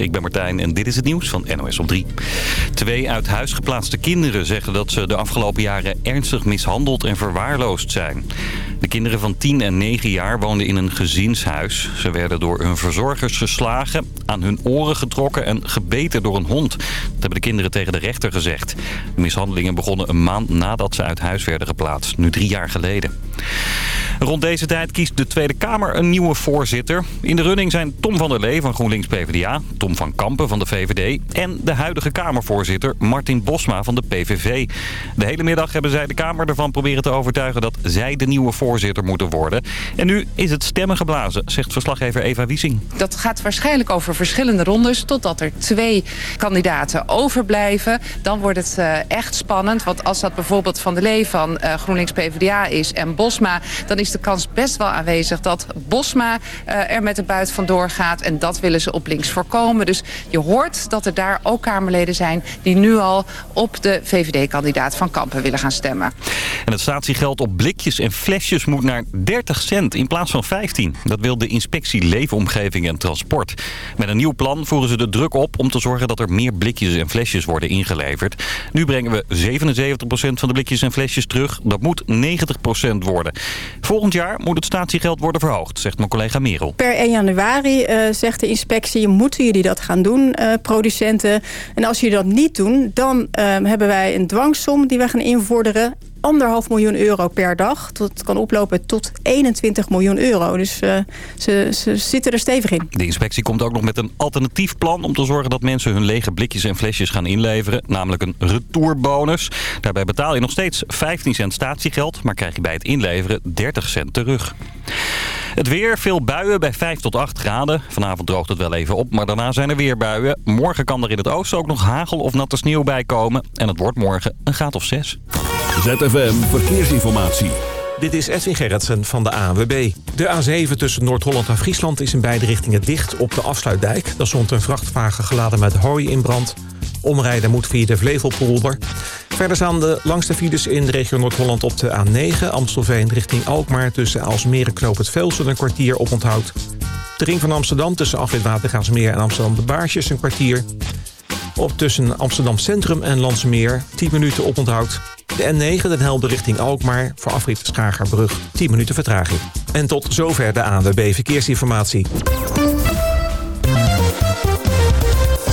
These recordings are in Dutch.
ik ben Martijn en dit is het nieuws van NOS op 3. Twee uit huis geplaatste kinderen zeggen dat ze de afgelopen jaren ernstig mishandeld en verwaarloosd zijn. De kinderen van 10 en 9 jaar woonden in een gezinshuis. Ze werden door hun verzorgers geslagen, aan hun oren getrokken en gebeten door een hond. Dat hebben de kinderen tegen de rechter gezegd. De mishandelingen begonnen een maand nadat ze uit huis werden geplaatst, nu drie jaar geleden. Rond deze tijd kiest de Tweede Kamer een nieuwe voorzitter. In de running zijn Tom van der Lee van GroenLinks PvdA, Tom van Kampen van de VVD... en de huidige Kamervoorzitter Martin Bosma van de PVV. De hele middag hebben zij de Kamer ervan proberen te overtuigen... dat zij de nieuwe voorzitter moeten worden. En nu is het stemmen geblazen, zegt verslaggever Eva Wiesing. Dat gaat waarschijnlijk over verschillende rondes... totdat er twee kandidaten overblijven. Dan wordt het uh, echt spannend. Want als dat bijvoorbeeld Van der Lee van uh, GroenLinks PvdA is en Bosma... dan is de kans best wel aanwezig dat Bosma uh, er met de buit vandoor gaat. En dat willen ze op links voorkomen. Dus je hoort dat er daar ook Kamerleden zijn... die nu al op de VVD-kandidaat van Kampen willen gaan stemmen. En het statiegeld op blikjes en flesjes moet naar 30 cent in plaats van 15. Dat wil de inspectie Leefomgeving en Transport. Met een nieuw plan voeren ze de druk op om te zorgen dat er meer blikjes en flesjes worden ingeleverd. Nu brengen we 77% van de blikjes en flesjes terug. Dat moet 90% worden. Volgend jaar moet het statiegeld worden verhoogd, zegt mijn collega Merel. Per 1 januari uh, zegt de inspectie, moeten jullie dat gaan doen, uh, producenten. En als jullie dat niet doen, dan uh, hebben wij een dwangsom die wij gaan invorderen anderhalf miljoen euro per dag. Dat kan oplopen tot 21 miljoen euro. Dus uh, ze, ze zitten er stevig in. De inspectie komt ook nog met een alternatief plan... om te zorgen dat mensen hun lege blikjes en flesjes gaan inleveren. Namelijk een retourbonus. Daarbij betaal je nog steeds 15 cent statiegeld... maar krijg je bij het inleveren 30 cent terug. Het weer, veel buien bij 5 tot 8 graden. Vanavond droogt het wel even op, maar daarna zijn er weer buien. Morgen kan er in het oosten ook nog hagel of natte sneeuw bij komen. En het wordt morgen een graad of 6. ZFM Verkeersinformatie. Dit is Edwin Gerritsen van de ANWB. De A7 tussen Noord-Holland en Friesland is in beide richtingen dicht op de afsluitdijk. Daar stond een vrachtwagen geladen met hooi in brand. Omrijden moet via de Flevopolder. Verder staan de langste files in de regio Noord-Holland op de A9... Amstelveen richting Alkmaar tussen Alsmere Knoop het Velsen een kwartier op onthoud. De ring van Amsterdam tussen Afrit Watergaasmeer en Amsterdam de Baarsjes een kwartier. Op tussen Amsterdam Centrum en Landsmeer 10 minuten op onthoud. De N9 Den Helder richting Alkmaar voor afrit Schagerbrug 10 minuten vertraging. En tot zover de ANWB Verkeersinformatie.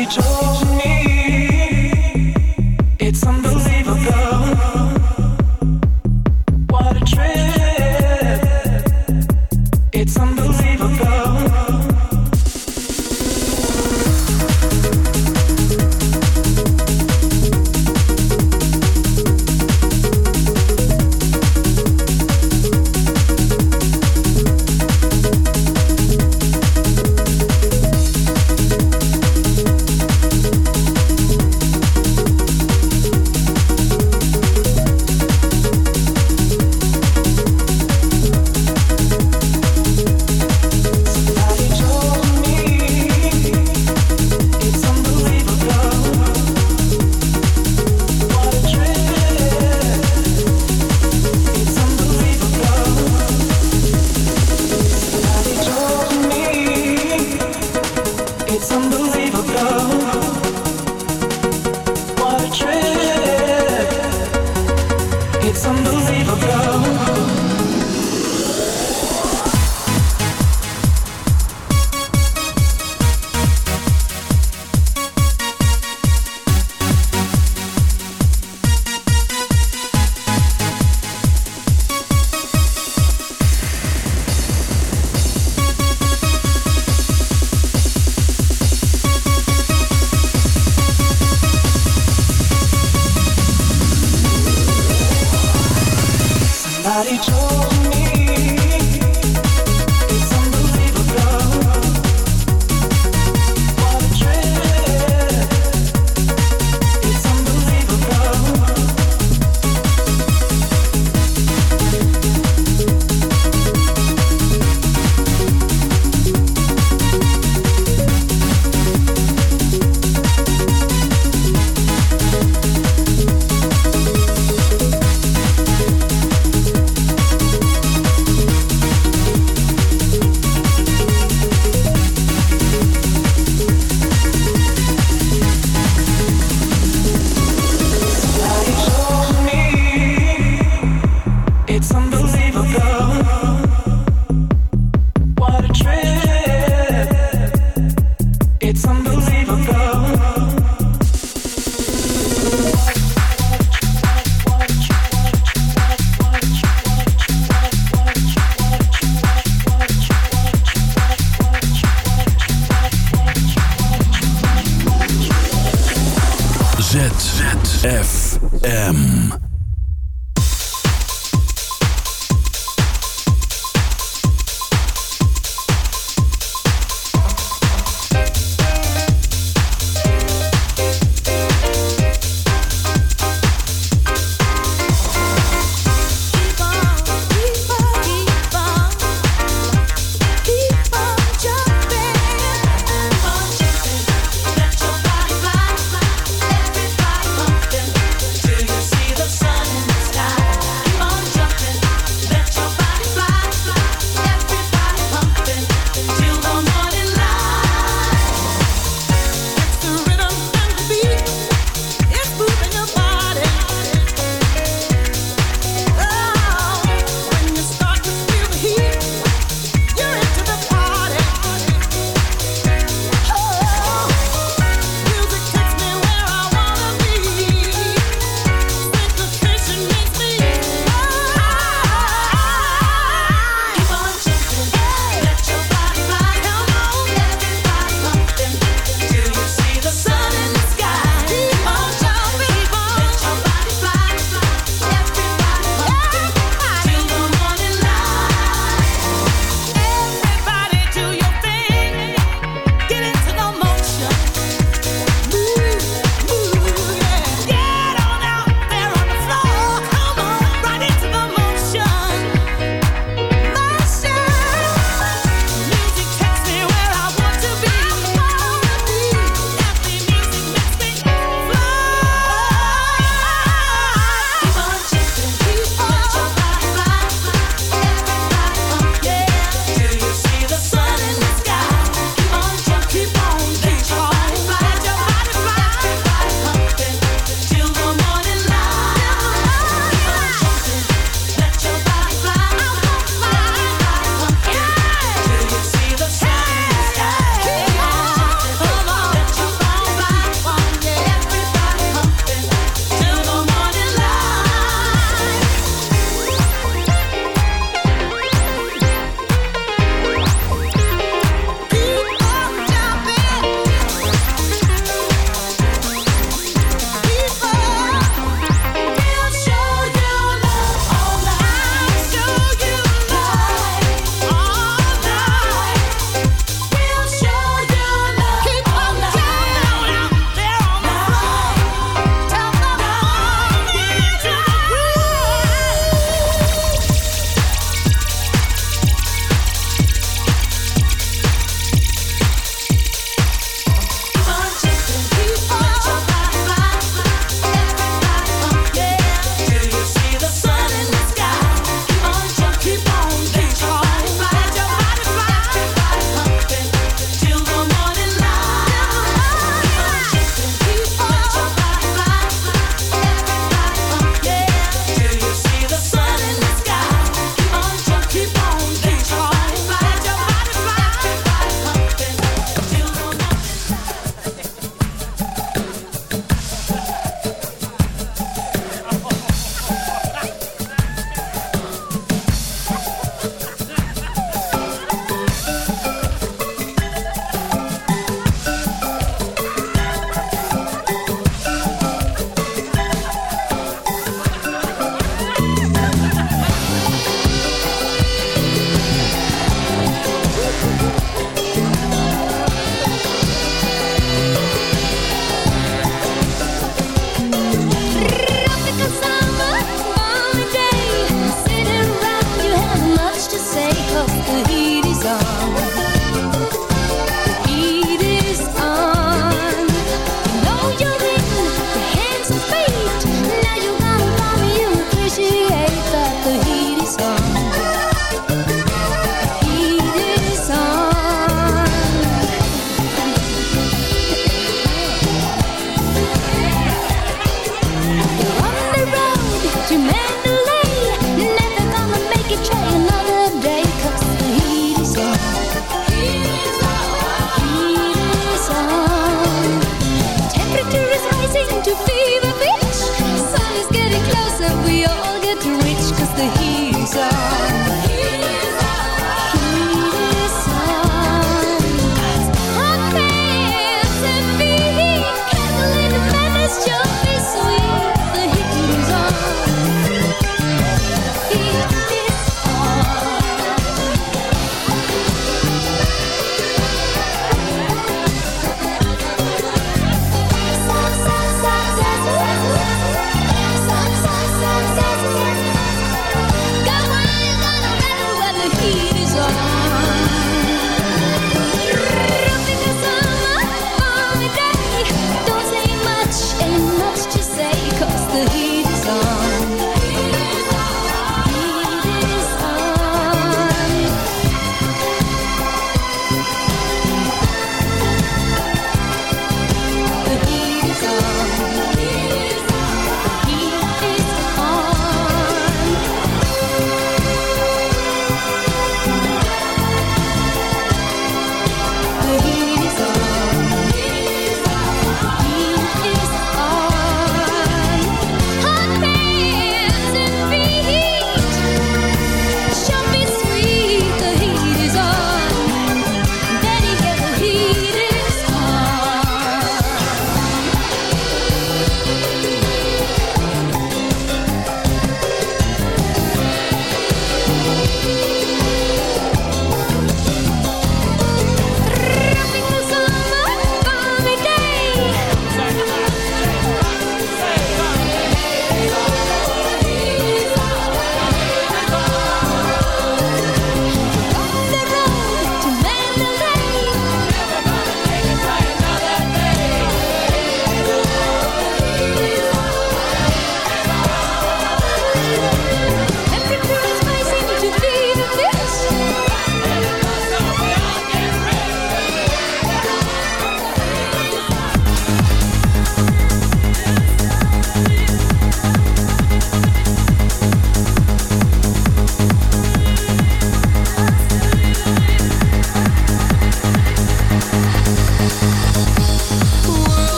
each other.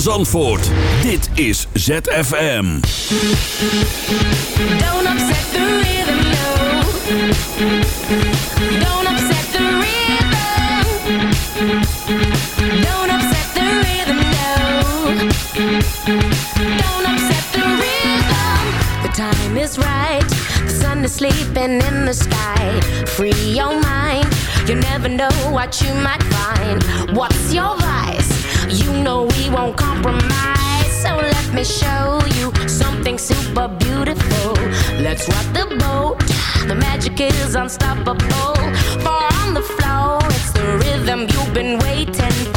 van Zandvoort. Dit is ZFM. Don't upset the rhythm, no. Don't upset the rhythm. Don't upset the rhythm, no. Don't upset the rhythm. The time is right. The sun is sleeping in the sky. Free your mind. You never know what you might find. What's your vice? You know we won't compromise, so let me show you something super beautiful. Let's rock the boat. The magic is unstoppable. Far on the floor, it's the rhythm you've been waiting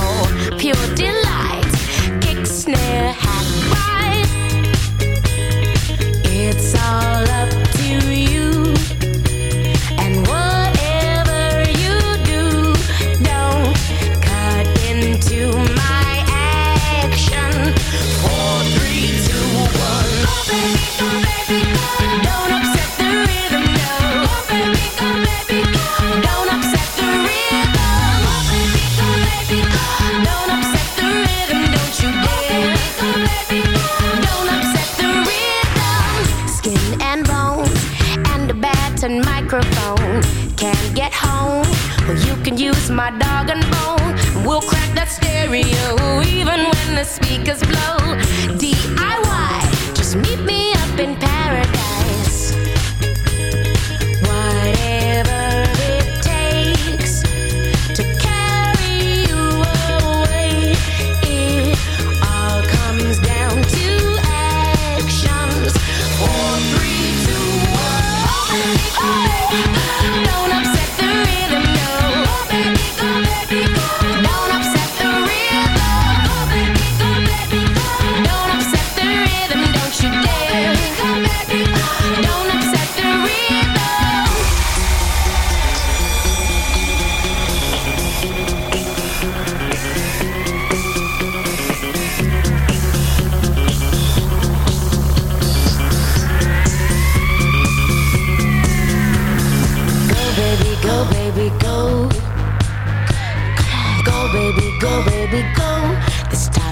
Cause blow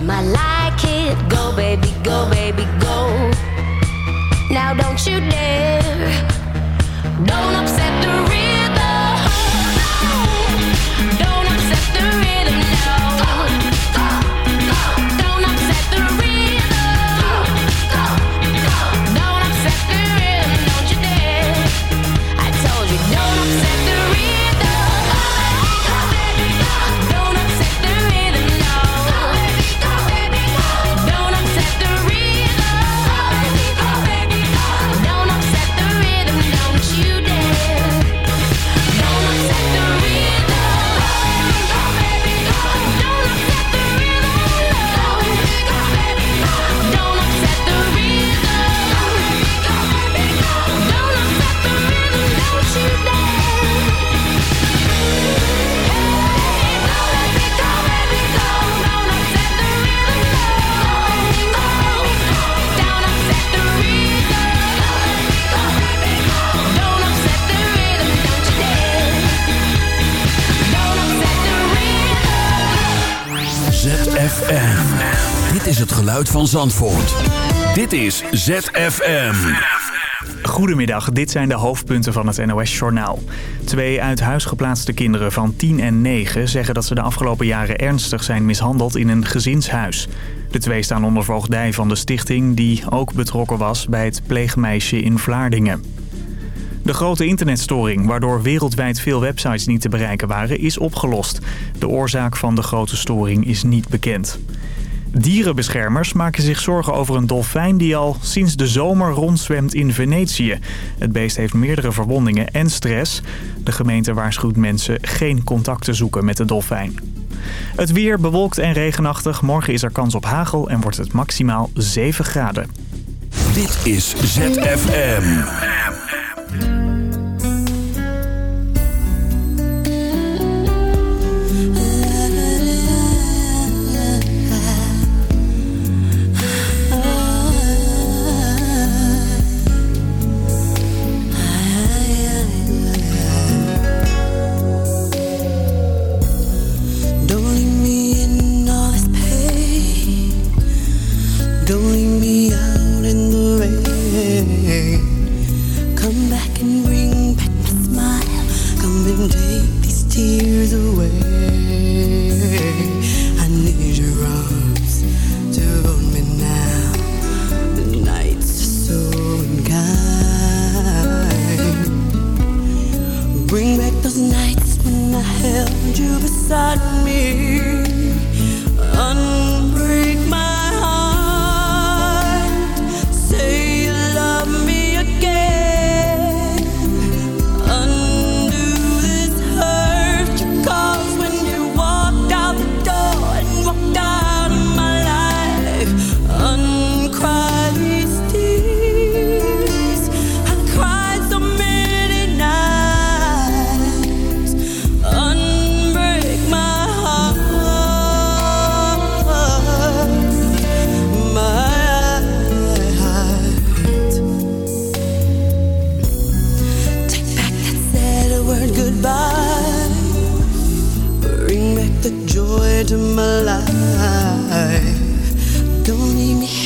time I like it. Go, baby, go, baby, go. Now don't you dare. Don't upset the Dit is het geluid van Zandvoort. Dit is ZFM. Goedemiddag, dit zijn de hoofdpunten van het NOS-journaal. Twee uit huis geplaatste kinderen van 10 en 9 zeggen dat ze de afgelopen jaren ernstig zijn mishandeld in een gezinshuis. De twee staan onder voogdij van de stichting die ook betrokken was bij het pleegmeisje in Vlaardingen. De grote internetstoring, waardoor wereldwijd veel websites niet te bereiken waren, is opgelost. De oorzaak van de grote storing is niet bekend. Dierenbeschermers maken zich zorgen over een dolfijn die al sinds de zomer rondzwemt in Venetië. Het beest heeft meerdere verwondingen en stress. De gemeente waarschuwt mensen geen contact te zoeken met de dolfijn. Het weer bewolkt en regenachtig. Morgen is er kans op hagel en wordt het maximaal 7 graden. Dit is ZFM. I'm alive. Don't leave me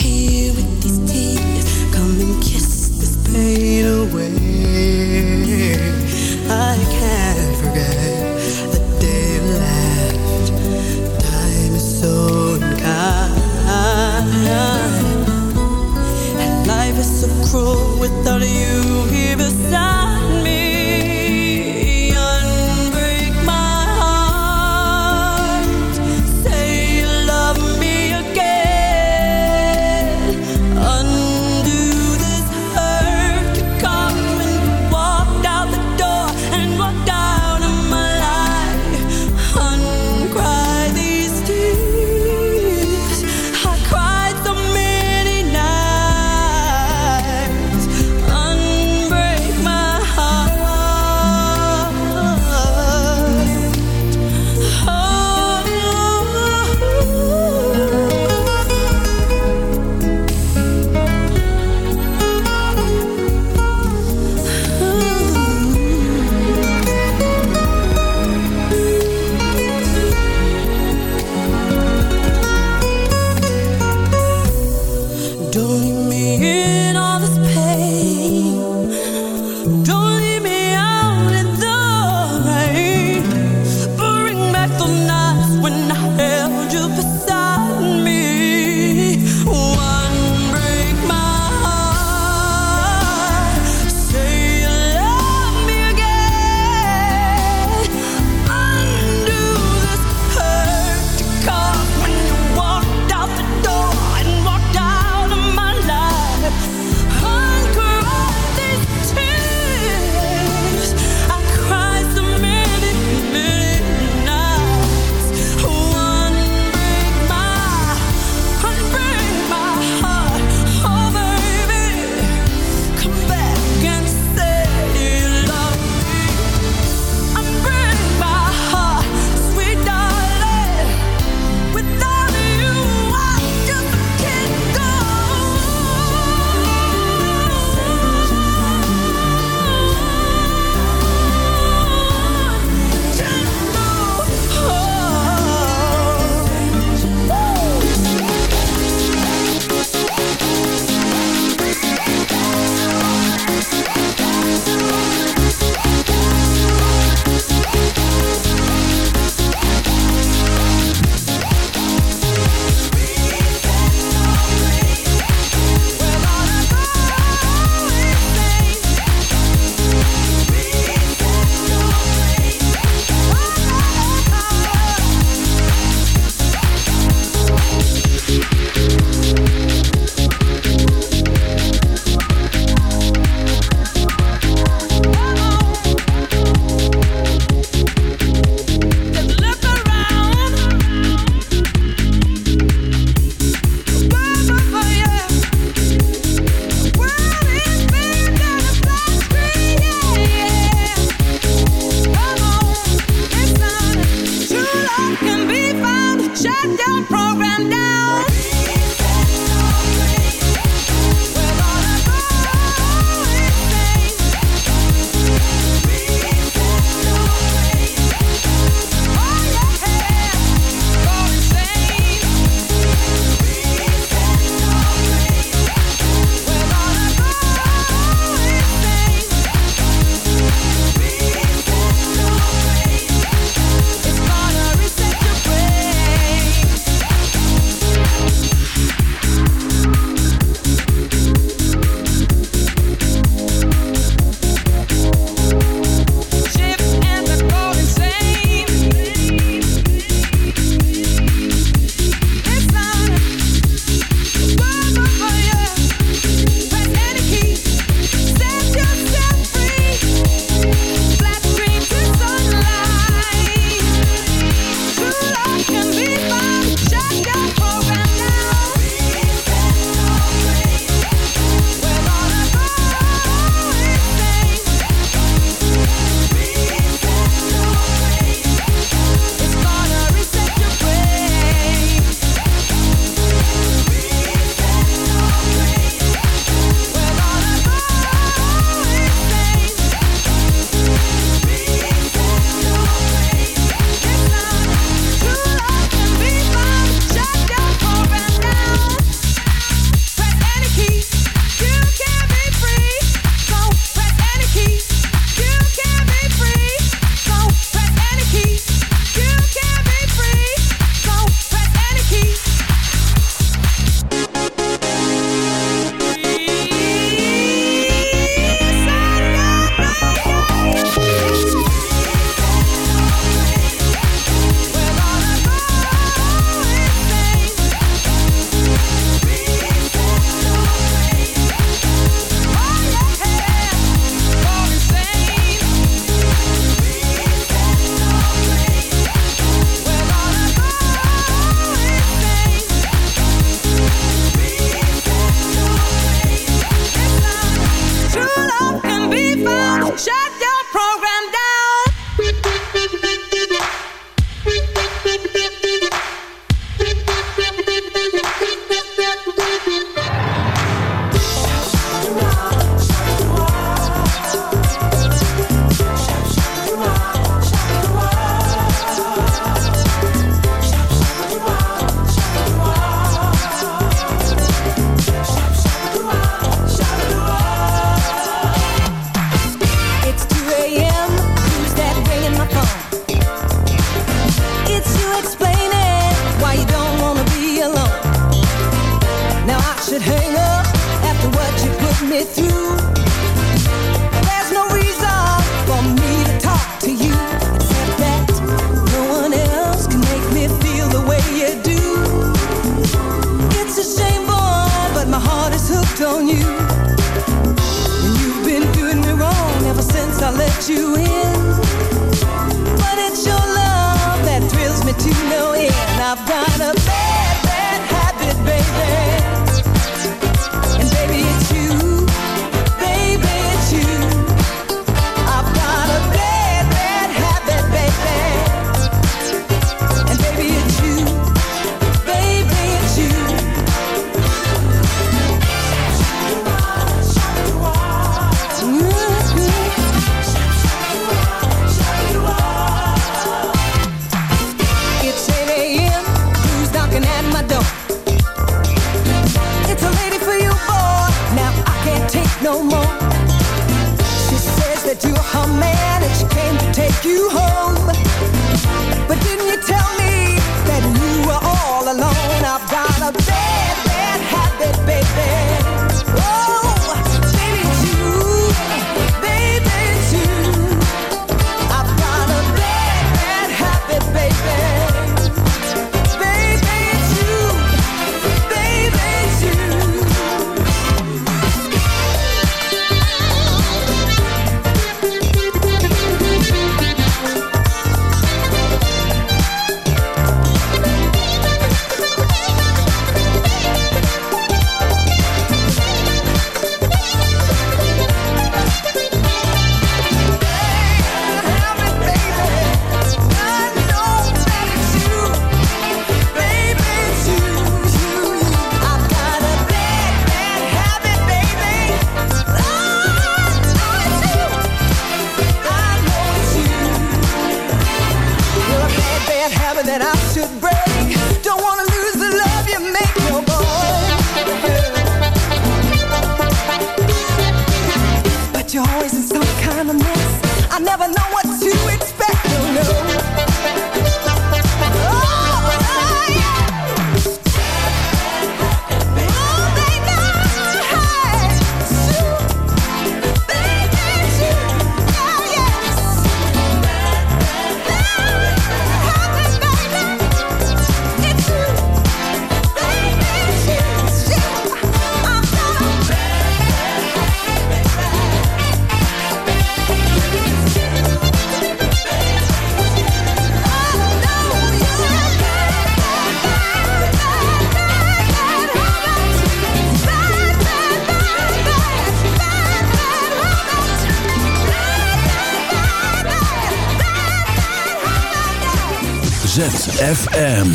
ZFM.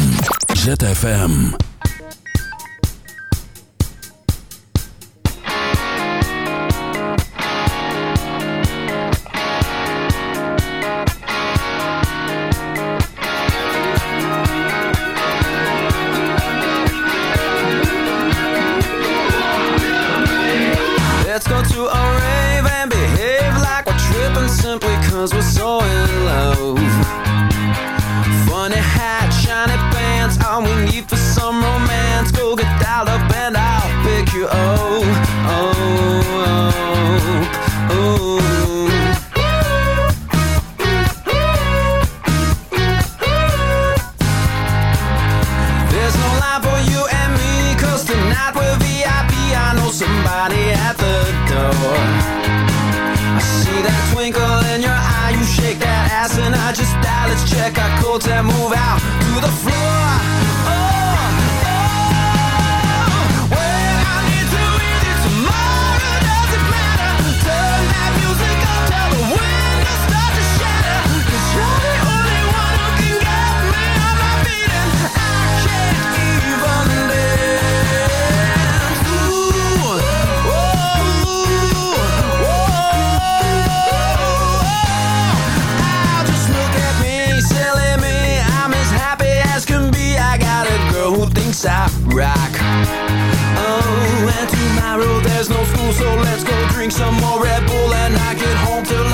ZFM. ASAP rock. Oh, and tomorrow there's no school, so let's go drink some more Red Bull and I get home till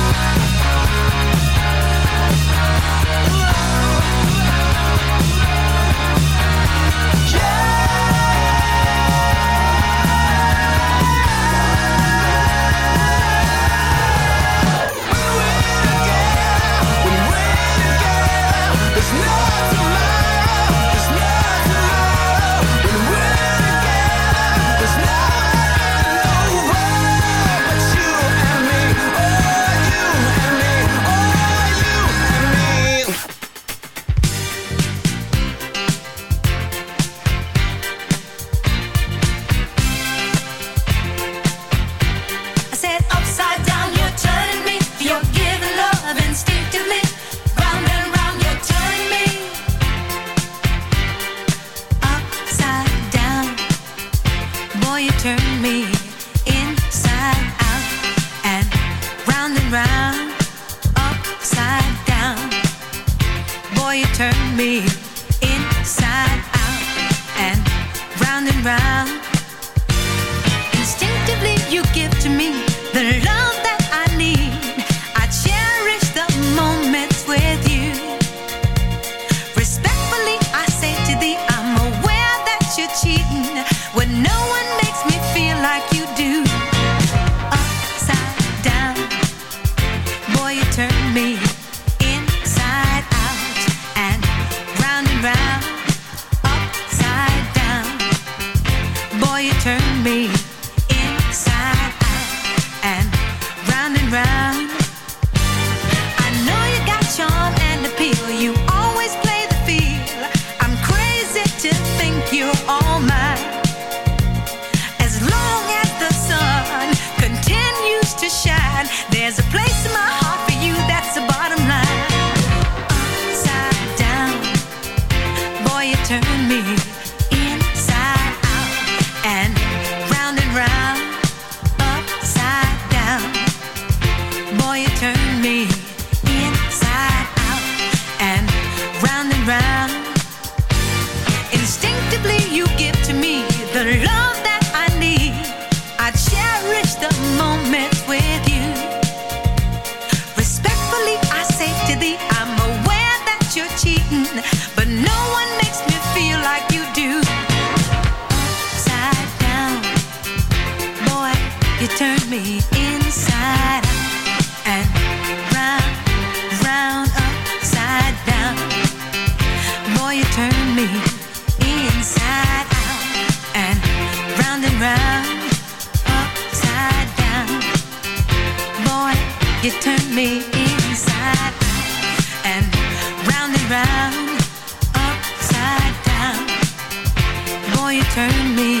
me inside out and round and round. turn me